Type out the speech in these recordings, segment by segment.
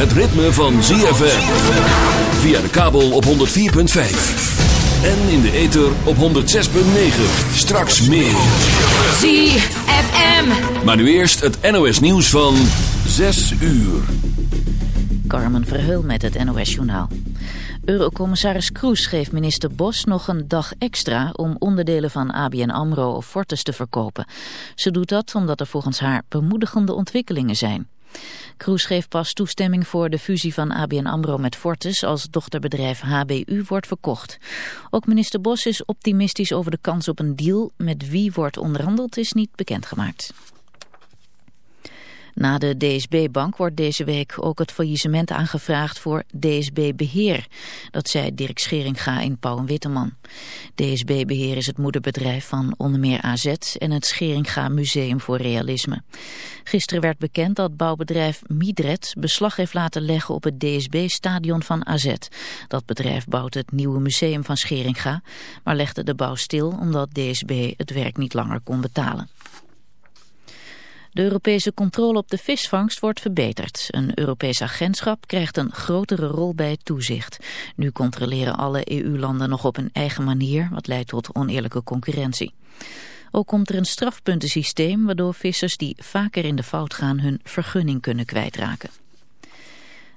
Het ritme van ZFM. Via de kabel op 104.5. En in de ether op 106.9. Straks meer. ZFM. Maar nu eerst het NOS nieuws van 6 uur. Carmen Verheul met het NOS journaal. Eurocommissaris Kroes geeft minister Bos nog een dag extra om onderdelen van ABN AMRO of Fortis te verkopen. Ze doet dat omdat er volgens haar bemoedigende ontwikkelingen zijn. Kroes geeft pas toestemming voor de fusie van ABN AMRO met Fortis als dochterbedrijf HBU wordt verkocht. Ook minister Bos is optimistisch over de kans op een deal. Met wie wordt onderhandeld is niet bekendgemaakt. Na de DSB-bank wordt deze week ook het faillissement aangevraagd voor DSB Beheer. Dat zei Dirk Scheringa in Pauw en Witteman. DSB Beheer is het moederbedrijf van onder AZ en het Scheringa Museum voor Realisme. Gisteren werd bekend dat bouwbedrijf Midred beslag heeft laten leggen op het DSB-stadion van AZ. Dat bedrijf bouwt het nieuwe museum van Scheringa, maar legde de bouw stil omdat DSB het werk niet langer kon betalen. De Europese controle op de visvangst wordt verbeterd. Een Europees agentschap krijgt een grotere rol bij toezicht. Nu controleren alle EU-landen nog op een eigen manier, wat leidt tot oneerlijke concurrentie. Ook komt er een strafpuntensysteem waardoor vissers die vaker in de fout gaan hun vergunning kunnen kwijtraken.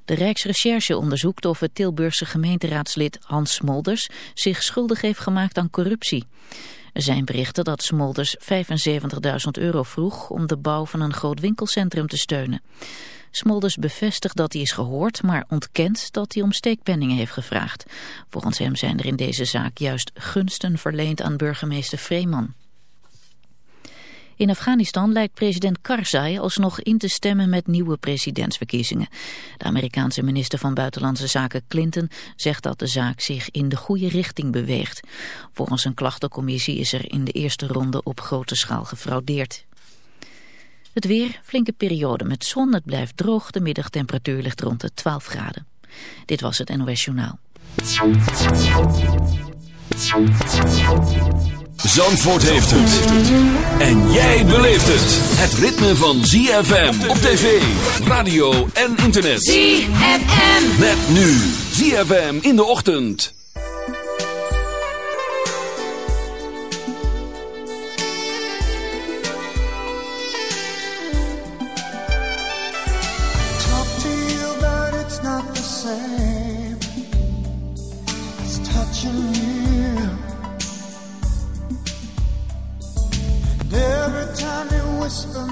De Rijksrecherche onderzoekt of het Tilburgse gemeenteraadslid Hans Smolders zich schuldig heeft gemaakt aan corruptie. Er zijn berichten dat Smolders 75.000 euro vroeg om de bouw van een groot winkelcentrum te steunen. Smolders bevestigt dat hij is gehoord, maar ontkent dat hij om steekpenningen heeft gevraagd. Volgens hem zijn er in deze zaak juist gunsten verleend aan burgemeester Vreeman. In Afghanistan lijkt president Karzai alsnog in te stemmen met nieuwe presidentsverkiezingen. De Amerikaanse minister van Buitenlandse Zaken Clinton zegt dat de zaak zich in de goede richting beweegt. Volgens een klachtencommissie is er in de eerste ronde op grote schaal gefraudeerd. Het weer, flinke periode met zon, het blijft droog, de middagtemperatuur ligt rond de 12 graden. Dit was het NOS Journaal. Zandvoort heeft het. En jij beleeft het. Het ritme van ZFM op tv, radio en internet. ZFM. Met nu ZFM in de ochtend. talk to you, but it's not the same. It's touching you. Whisper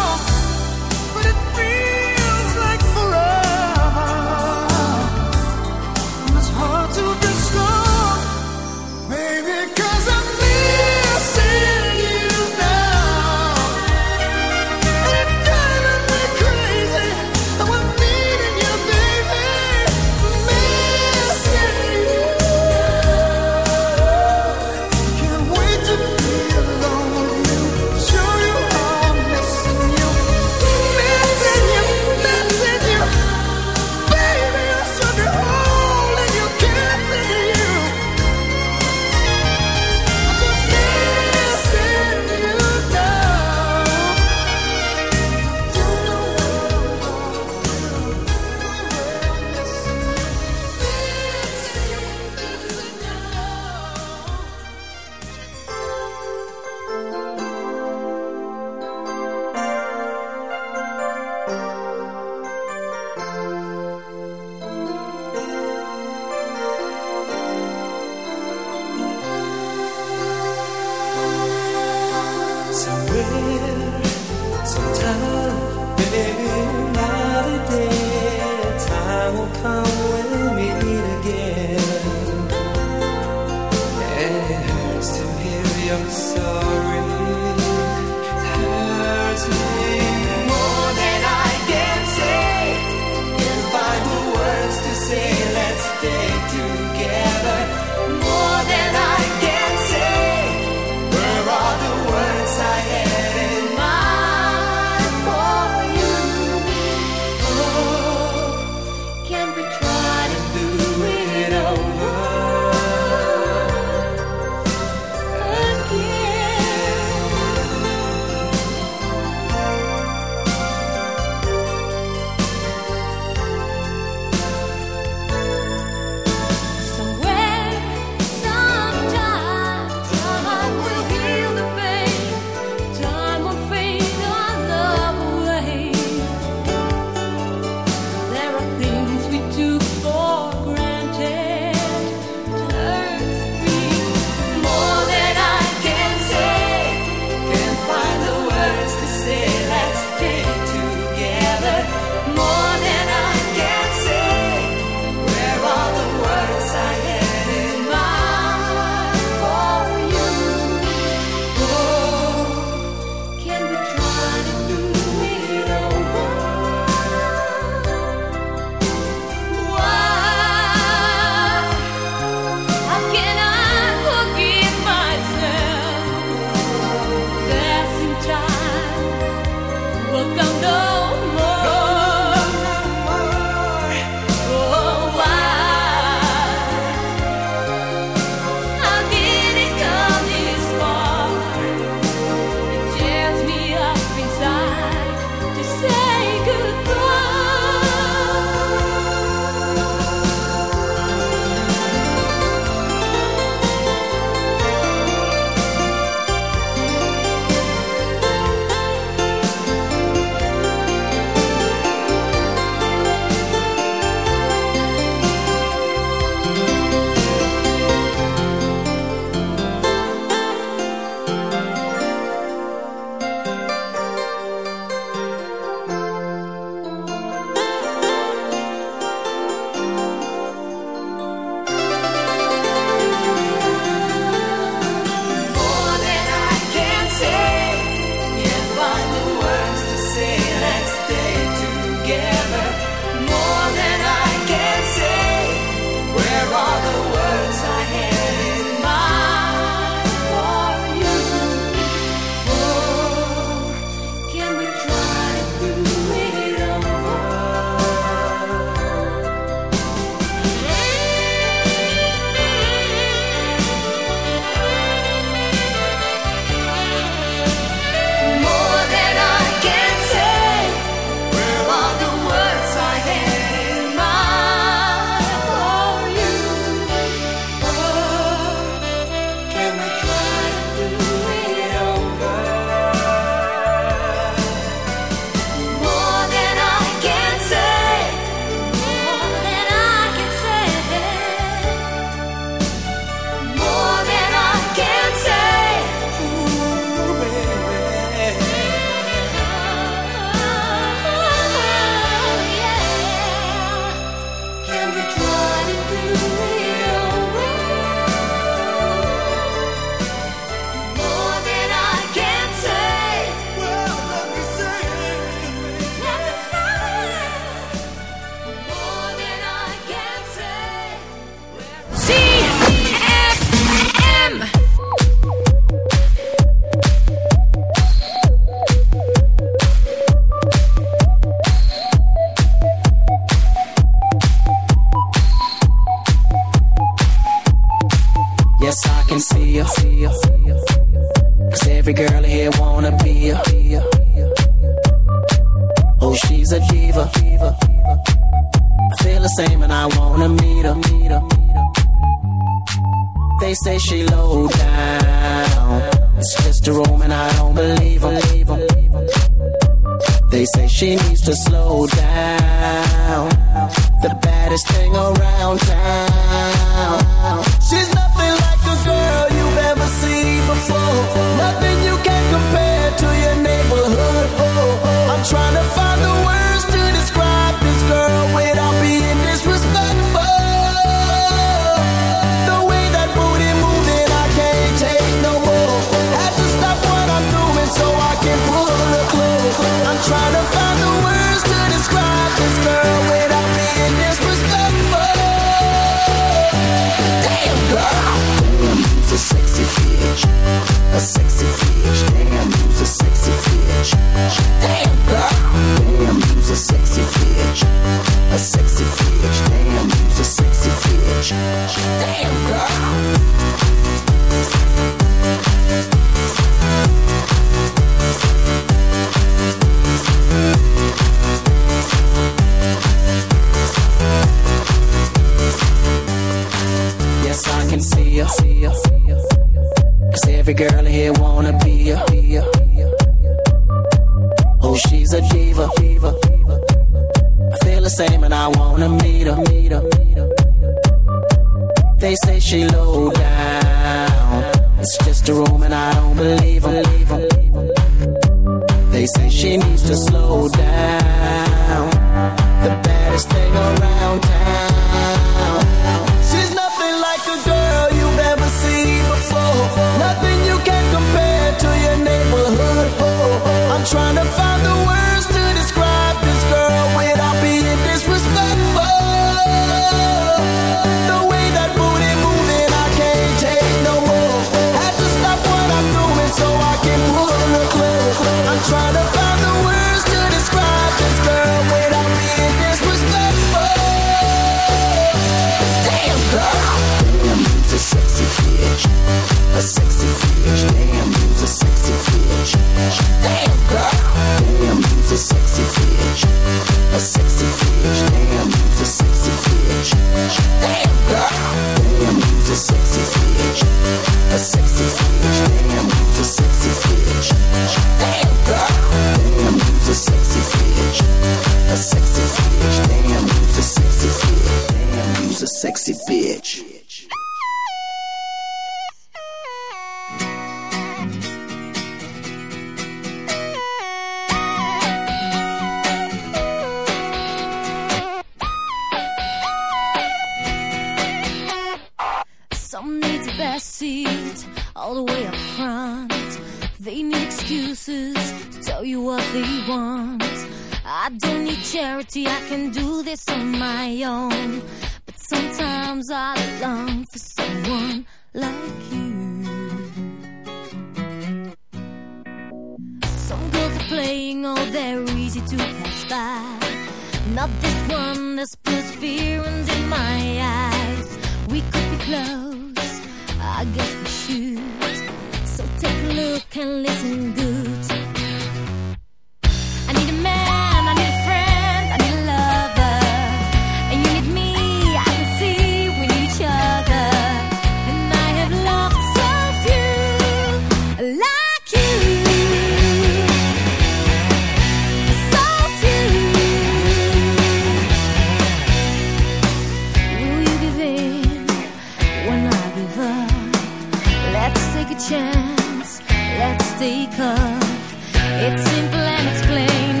Off. It's simple and it's plain.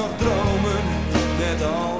nog dromen, net als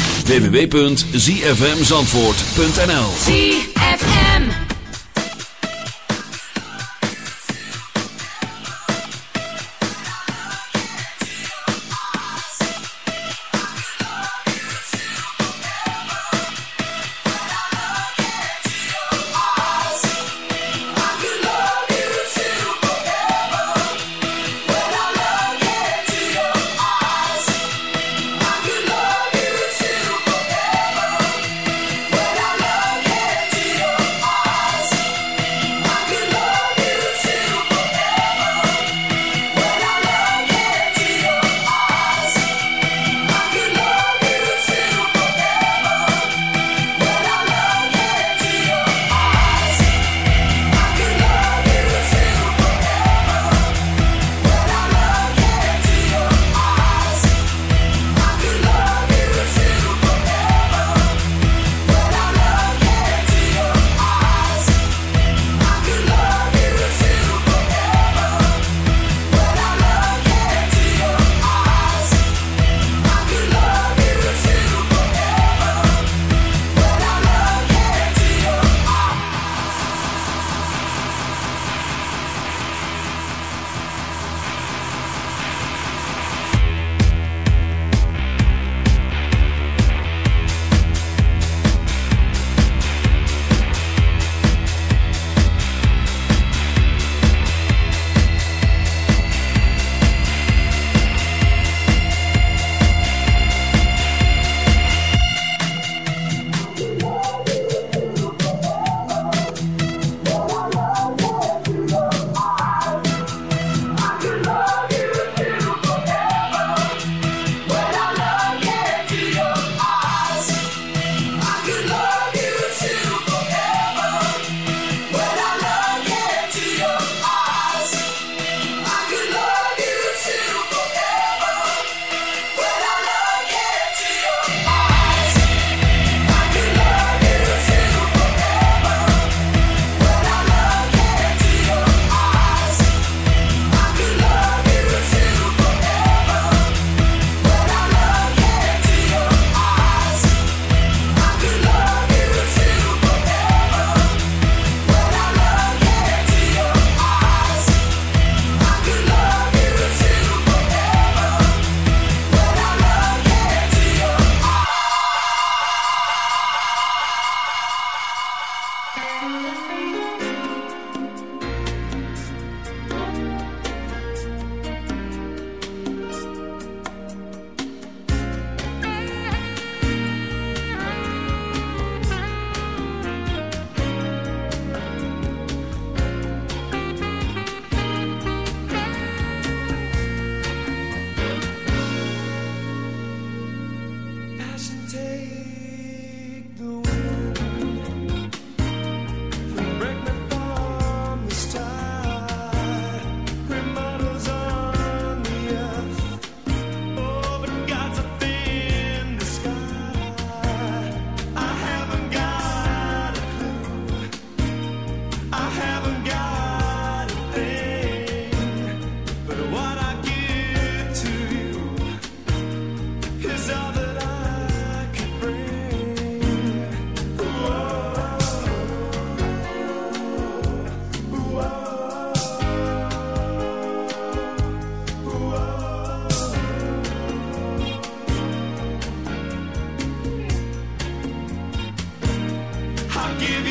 www.zfmzandvoort.nl give you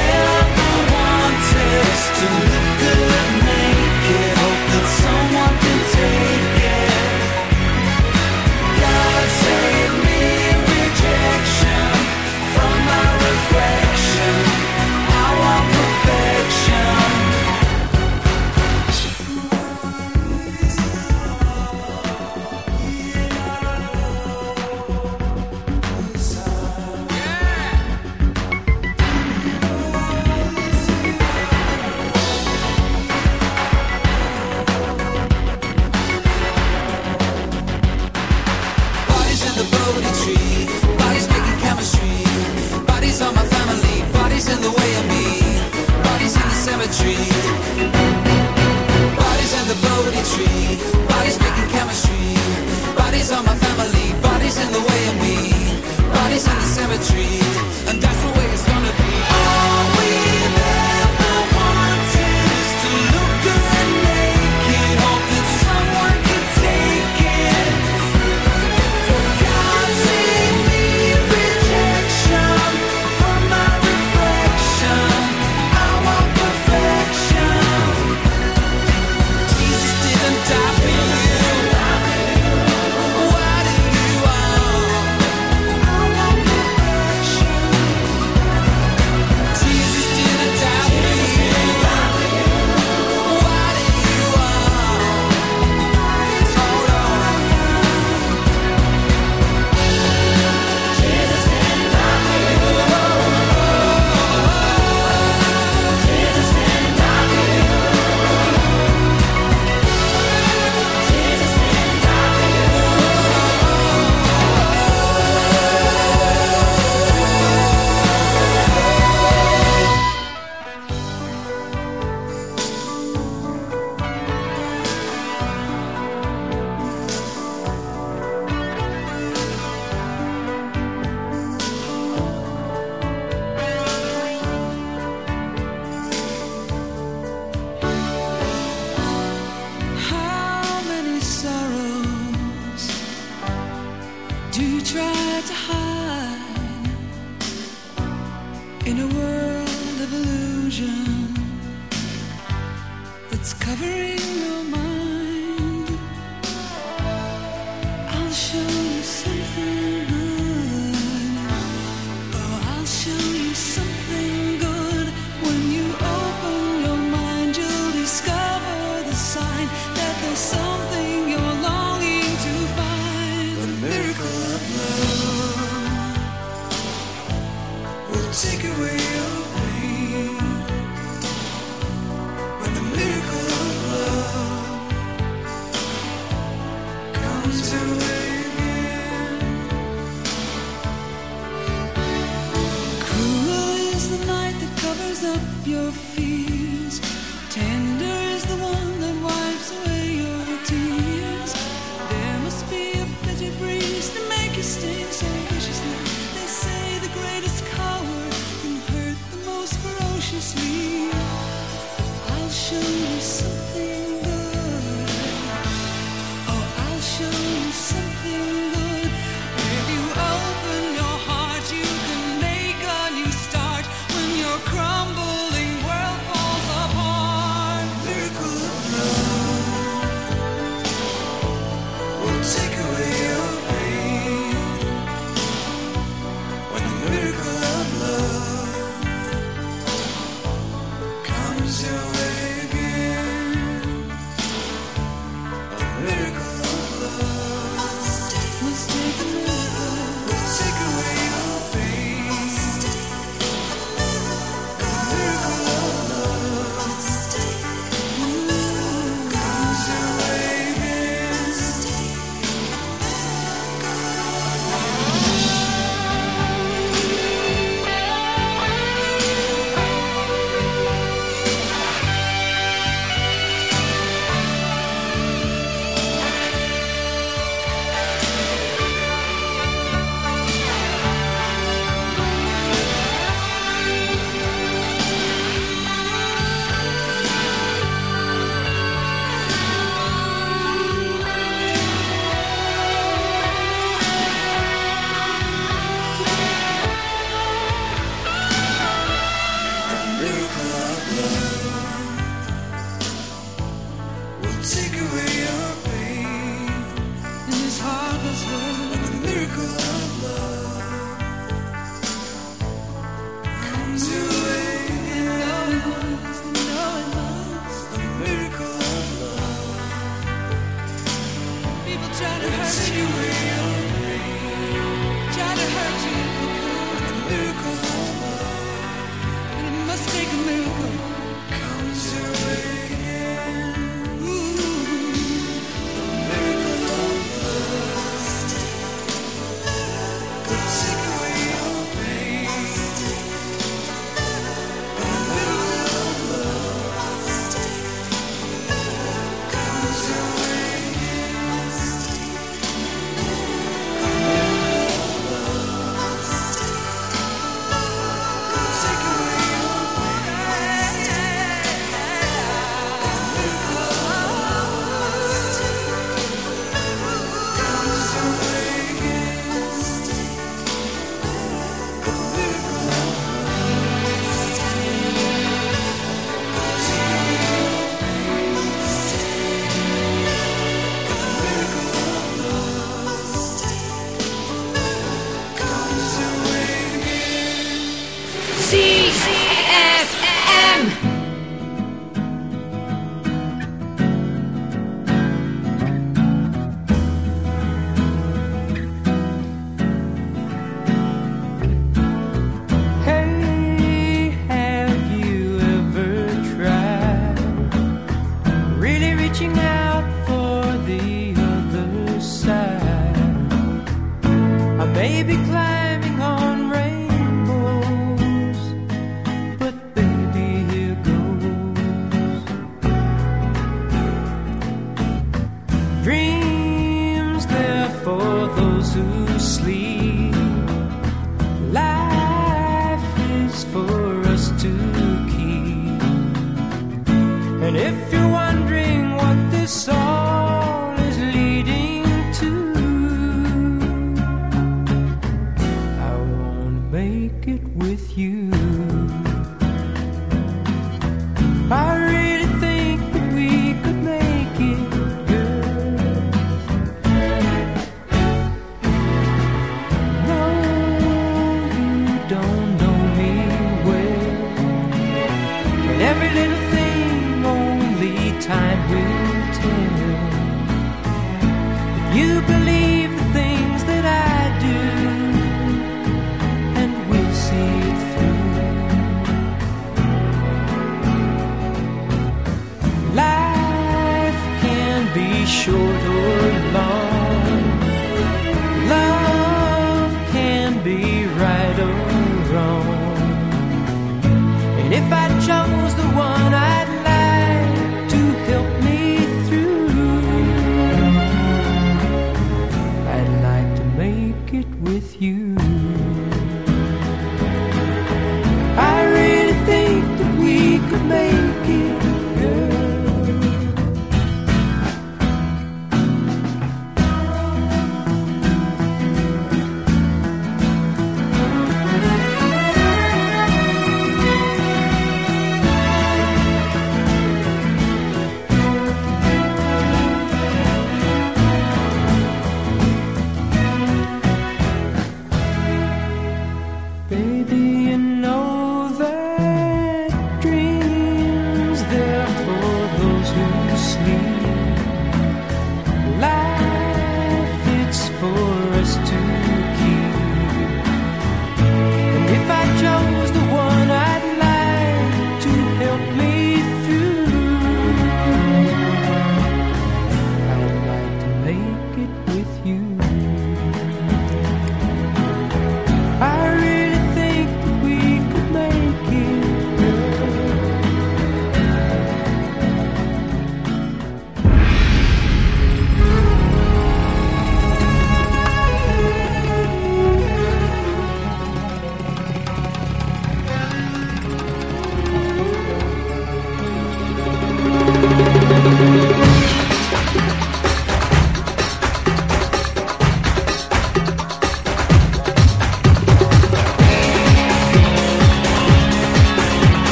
to look good naked. up your fears. Ten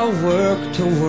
I work to work.